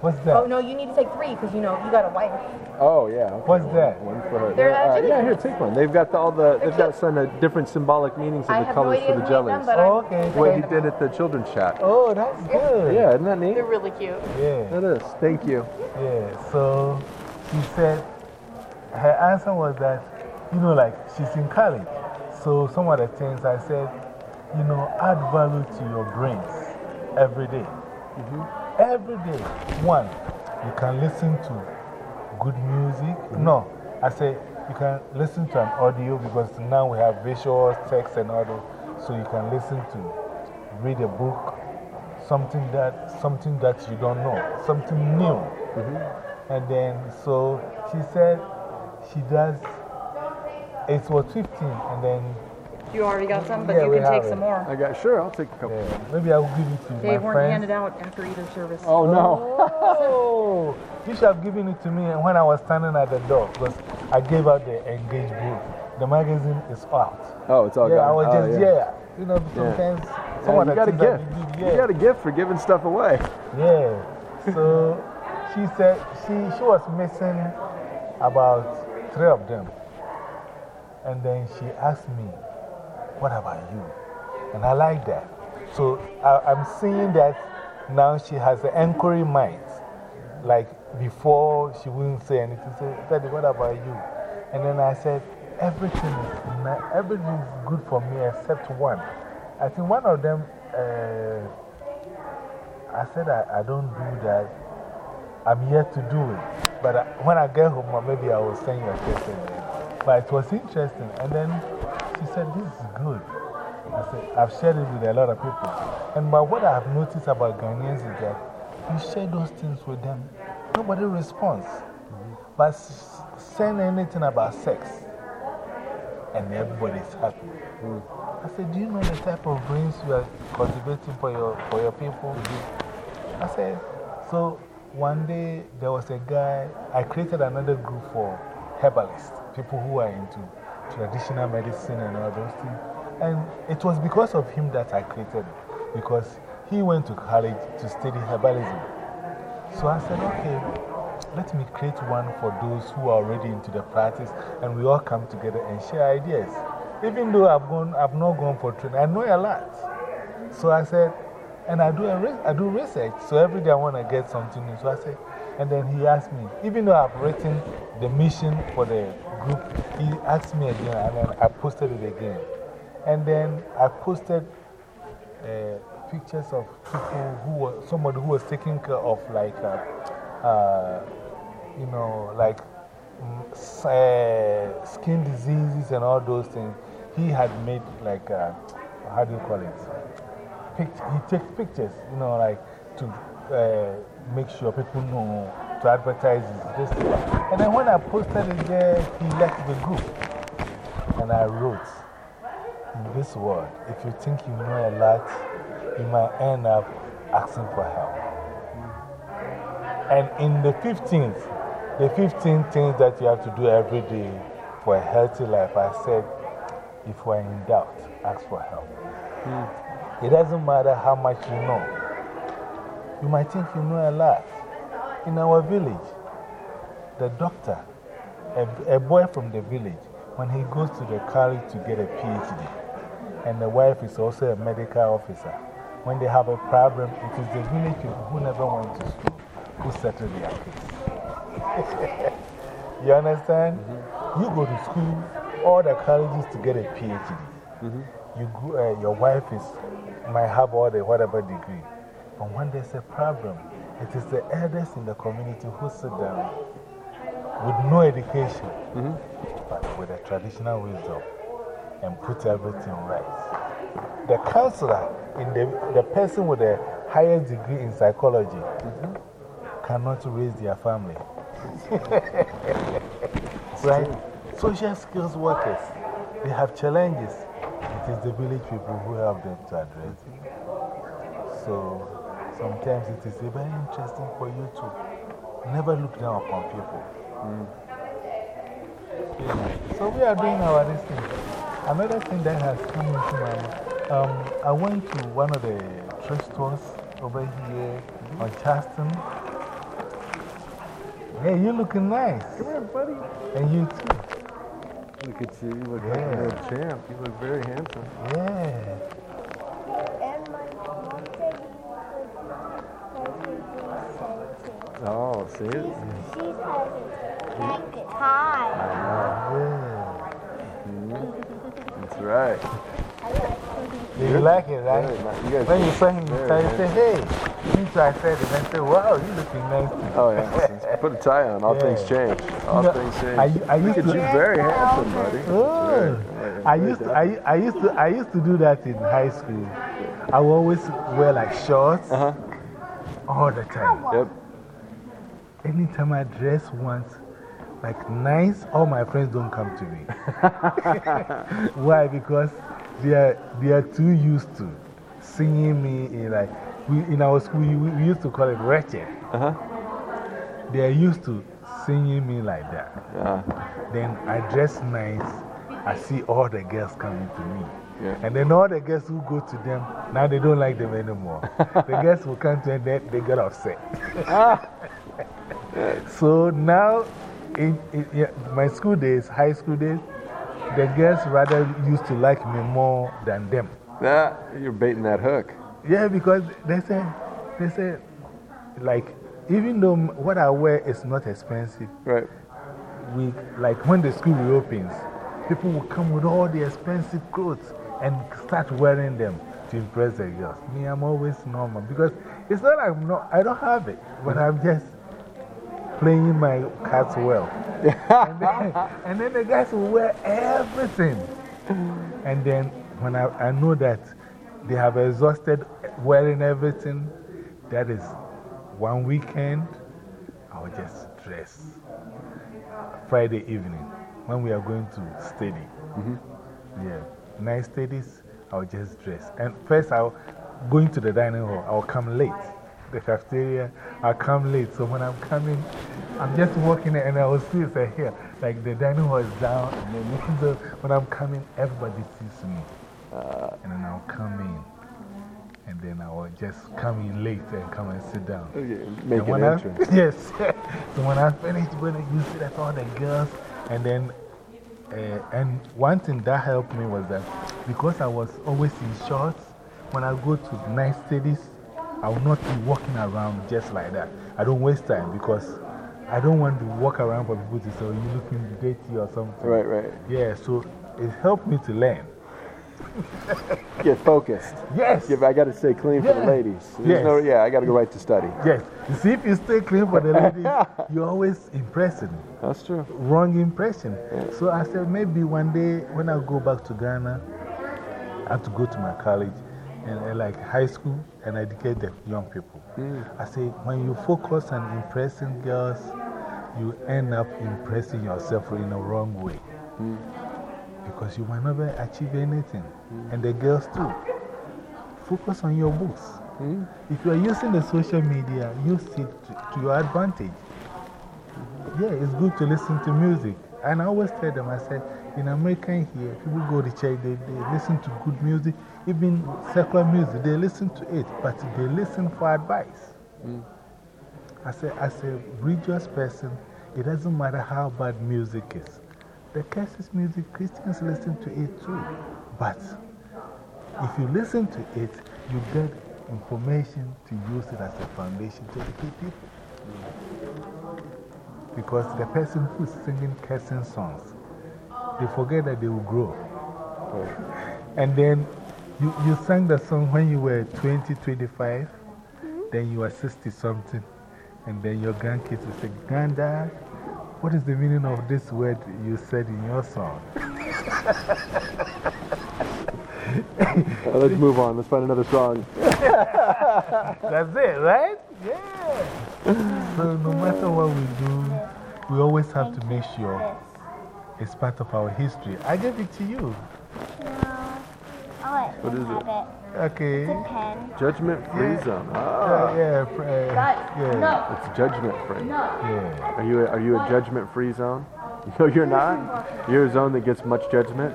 What's that? Oh, no, you need to take three because you know, you got a wife. Oh, yeah. okay. What's that? One for her. They're Uh, yeah, here, take one. They've got the, all the, they've got some uh, different symbolic meanings of the have no colors for the who made them, jellies. Oh, okay. What he did at the children's chat. Oh, that's good. Yeah, isn't that neat? they're really cute. Yeah. It is. Thank you. Yeah. So she said, her answer was that, you know, like she's in college. So some of the things I said, you know, add value to your brains every day. Every day. One, you can listen to good music. No, I say you can listen to an audio because now we have visual, text, and audio. So you can listen to, read a book. something that, something that you don't know, something new. -hmm. And then, so she said she does, it was 15, and then You already got some, but Yeah, you can take have some more. I got, sure, I'll take a couple. yeah, maybe I'll give it to They my weren't handed out after either service. Oh, no. Oh, you should have given it to me when I was standing at the door because I gave out the engaged book. The magazine is out. Oh, it's all yeah, gone. I was Oh, just, yeah. yeah. You know, sometimes Yeah, someone you got a that gift. yeah. You got a gift for giving stuff away. Yeah. So she said she, she was missing about three of them. And then she asked me, What about you? And I like that. So I, I'm seeing that now she has an inquiry mind. Like before, she wouldn't say anything. So, Daddy, what about you? And then I said, Everything is, everything is good for me except one. I think one of them. Uh, I said I, I don't do that. I'm yet to do it. But I, when I get home, maybe I will send you a again. But it was interesting. And then she said, This is good. I said, I've shared it with a lot of people. And but what I've noticed about Ghanaians is that you share those things with them, nobody responds. But s- send anything about sex, and everybody's happy. I said, Do you know the type of brains you are cultivating for your, for your people? I said, So one day there was a guy, I created another group for herbalists, people who are into traditional medicine and all those things. And it was because of him that I created it, because he went to college to study herbalism. So I said, okay, let me create one for those who are already into the practice and we all come together and share ideas. Even though I've, gone, I've not gone for training, I know a lot. So I said, and I do, I do research, so every day I want to get something new. So I said, and then he asked me, even though I've written the mission for the group, he asked me again and then I posted it again. And then I posted uh, pictures of people who were, somebody who was taking care of like, uh, uh, you know, like mm, skin diseases and all those things. He had made like, uh, how do you call it? Pict he takes pictures, you know, like to make sure people know to advertise this. And then when I posted it there, he left the group. And I wrote, in this world, if you think you know a lot, you might end up asking for help. And in the 15th, the 15 things that you have to do every day for a healthy life, I said, if you are in doubt, ask for help. Hmm. It doesn't matter how much you know. You might think you know a lot. In our village, the doctor, a, a boy from the village, when he goes to the college to get a PhD, and the wife is also a medical officer, when they have a problem, it is the village people who never went to school who settle their case. you understand? You go to school, all the colleges to get a PhD. You go, uh, your wife is, might have all the whatever degree. But when there's a problem, it is the elders in the community who sit down with no education, mm-hmm. but with a traditional wisdom and put everything right. The counselor, in the, the person with the highest degree in psychology, mm-hmm. cannot raise their family. right? Social skills workers, they have challenges. It is the village people who help them to address it. So sometimes it is very interesting for you to never look down upon people. Yeah. So we are doing our this thing. Another thing that has come into my mind, um, I went to one of the thrift stores over here on Charleston. Hey, you're looking nice. Come here, buddy. And you too. Look at you. You look like a champ. You look very handsome. Yeah. And my mom said you Oh, see it? She's hesitant. Like it high. Yeah. That's right. Do you like it, right? Very. You When you look saw him, you very started to say, hey. Me too, I said it. And I said, wow, you looking nice. Oh, yeah. Put a tie on. All things change. All You know, things change. I- I Look used at to- you. Very handsome, buddy. Oh, That's right. I used, to, I, I, used to, I used to do that in high school. I will always wear like shorts Uh huh. all the time. Yep. Anytime I dress once, like nice, all my friends don't come to me. Why? Because they are, they are too used to seeing me in like, we, in our school, we, we used to call it wretched. Uh huh. They are used to seeing me like that. Uh, Then I dress nice, I see all the girls coming to me. Yeah. And then all the girls who go to them, now they don't like them anymore. the girls will come to them, they, they get upset. so now, in, in yeah, my school days, high school days, the girls rather used to like me more than them. that, you're baiting that hook. Yeah, because they say, they say, like, even though what I wear is not expensive, Right. we, like when the school reopens, people will come with all the expensive clothes and start wearing them to impress the girls. Me, I'm always normal because it's not like I'm not, I don't have it, but I'm just playing my cards well. and, then, and then the guys will wear everything. And then when I, I know that they have exhausted wearing everything, that is one weekend, I'll just dress. Friday evening when we are going to study. -hmm. Yeah, night studies, I'll just dress. And first, I'll going to the dining hall, I'll come late. The cafeteria, I'll come late. So when I'm coming, I'm just walking and I will see it's here. Like the dining hall is down, and then the, when I'm coming, everybody sees me. and then I'll come in. And then I will just come in late and come and sit down. Okay, make And an I- entrance. yes. so when I finish, when you see that all the girls, and then, uh, and one thing that helped me was that because I was always in shorts, when I go to nice studies, I will not be walking around just like that. I don't waste time because I don't want to walk around for people to say, oh, you looking dirty or something. Right, right. Yeah, so it helped me to learn. Get focused. Yes. Give, I got to stay clean for the Yeah. ladies. There's Yes. No, yeah, I got to go right to study. Yes. You see, if you stay clean for the ladies, you're always impressing. That's true. wrong impression. So I said, maybe one day when I go back to Ghana, I have to go to my college and, and like high school and educate the young people. Hmm. I say, when you focus on impressing girls, you end up impressing yourself in a wrong way. Hmm. Because you will never achieve anything. Hmm. And the girls too. Focus on your books. If you are using the social media, use it to, to your advantage. Yeah, it's good to listen to music. And I always tell them, I said, in America here, people go to church, they, they listen to good music, even secular music, they listen to it, but they listen for advice. Mm. I said, as a religious person, it doesn't matter how bad music is. The Catholic music, Christians listen to it too. But if you listen to it, you get information to use it as a foundation to educate people. Mm. Because the person who's singing cursing songs, they forget that they will grow. And then you, you sang the song when you were 20, 25, then you were 60 something, and then your grandkids will say, Granddad, what is the meaning of this word you said in your song? Uh, let's move on. Let's find another song. That's it, right? Yeah. So, no matter what we do, we always have to make sure it's part of our history. I gave it to you. What is it? Okay. pen. Judgment free Yeah. zone. Uh, Ah. yeah, pr- uh, yeah. It's judgment free. Yeah. Are you a, are you a judgment free zone? No, you're not. You're a zone that gets much judgment.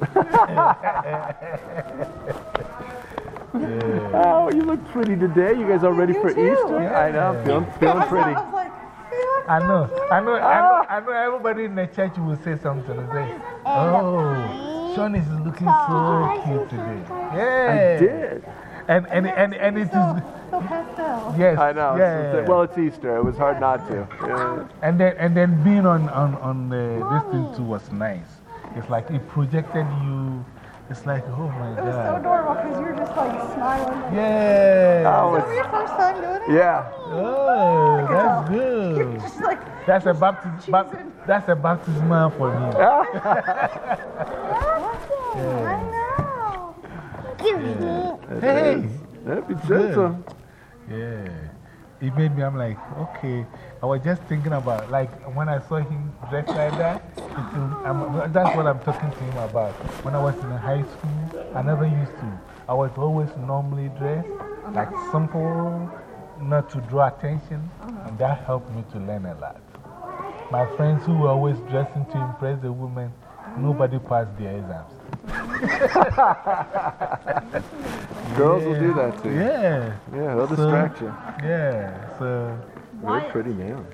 Oh, you look pretty today. You guys all ready for Easter? I know. I'm feeling, feeling pretty. I was like, I know, I know, I know, I know everybody in the church will say something and say, Oh, Sean is looking so cute today. Yeah. I did. And, and, and, and it is, so pastel. yes. I know. Yeah. It's- well, it's Easter. It was hard not to. Yeah. And then, and then being on, on, on uh, this thing too was nice. It's like it projected you. It's like, oh my It was so God. adorable because you're just like smiling. Like, Yeah. Oh, Is that it's, your first time doing it? yeah. Oh, that's You're good. just like, That's a, baptism, bap, that's a baptismal for me. I know. Yeah. Hey! That'd be Good. Yeah. It made me, I'm like, okay. I was just thinking about, like, when I saw him dressed like that, it, I'm, that's what I'm talking to him about. When I was in high school, I never used to. I was always normally dressed, uh-huh. like simple, not to draw attention, uh-huh. and that helped me to learn a lot. My friends who were always dressing to impress the women, nobody passed their exams. Girls will do that too. Yeah. Yeah, they'll So- distract you. Yeah, so. Very pretty nails.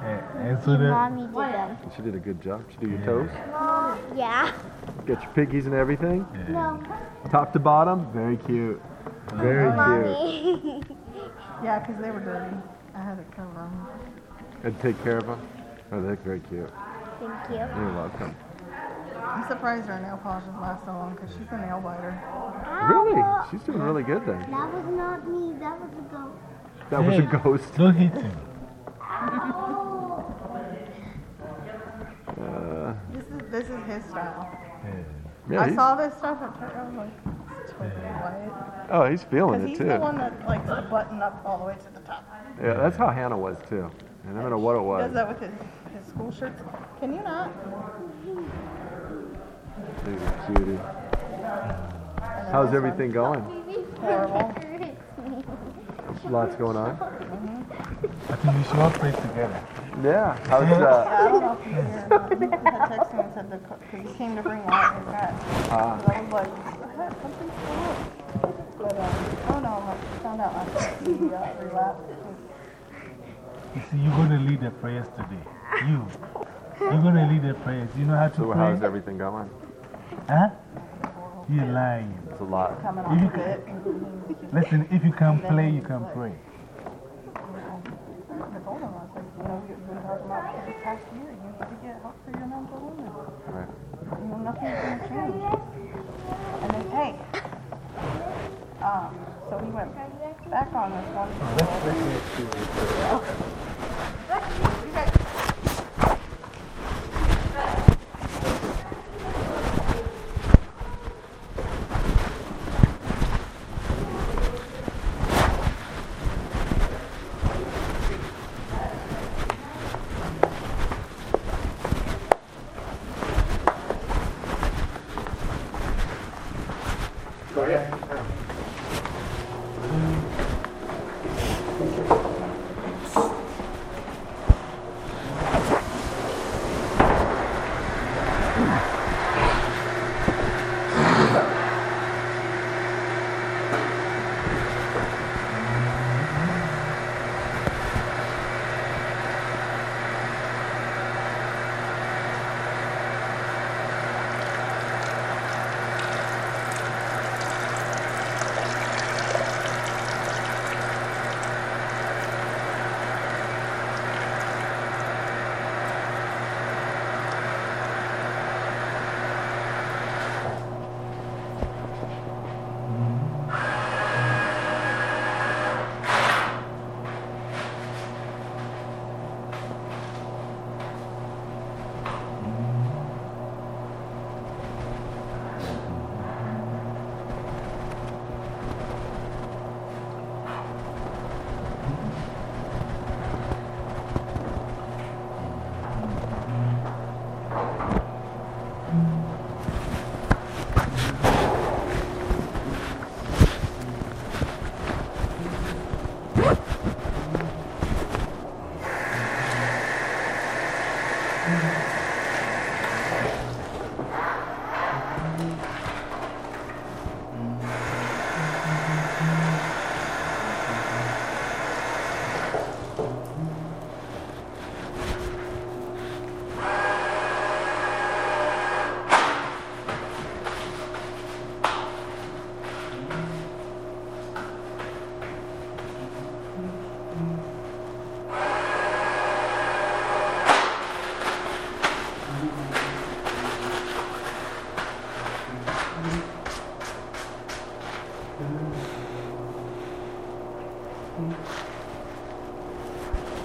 And, and so the, Mommy did them. She did a good job. She did your toes. Yeah. Get your piggies and everything. No. Top to bottom. Very cute. Very cute. Mommy. Yeah, because they were dirty. I had to cover them. And take care of them. Oh, they're very cute. Thank you. You're welcome. I'm surprised her nail polishes last so long because she's a nail biter. Really? She's doing really good then. That was not me. That was a ghost. That was a ghost. Don't hit him. Uh, This is this is his style. yeah, I saw this stuff at church. I was like, it's totally white. oh, he's feeling Because it he's the one that likes to button up all the way to the top. Yeah, that's how Hannah was too. And I don't know what it He was. does that with his, his school shirts. Can you not? She's a cutie. How's everything going? Horrible. Lots going on. I think we should all pray together. Yeah. How's Yeah, uh? I don't know if you hear it. but had texted me and said because he came to bring water and that. Ah. I was like, "What? something's going on. But uh, oh no, I found out last week he uh, relapsed. You see, you're going to lead the prayers today. You. You're going to lead the prayers. You know how to So pray? how's everything going? Huh? You're lying. It's a lot. Coming If you of it. can, listen, if you can play, you can pray. I told him, I was like, you know, we've been talking about this past year, you need to get help for your mental illness. Right. Nothing's going to change. And then, hey, um, so he went back on this one.